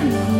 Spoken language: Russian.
мною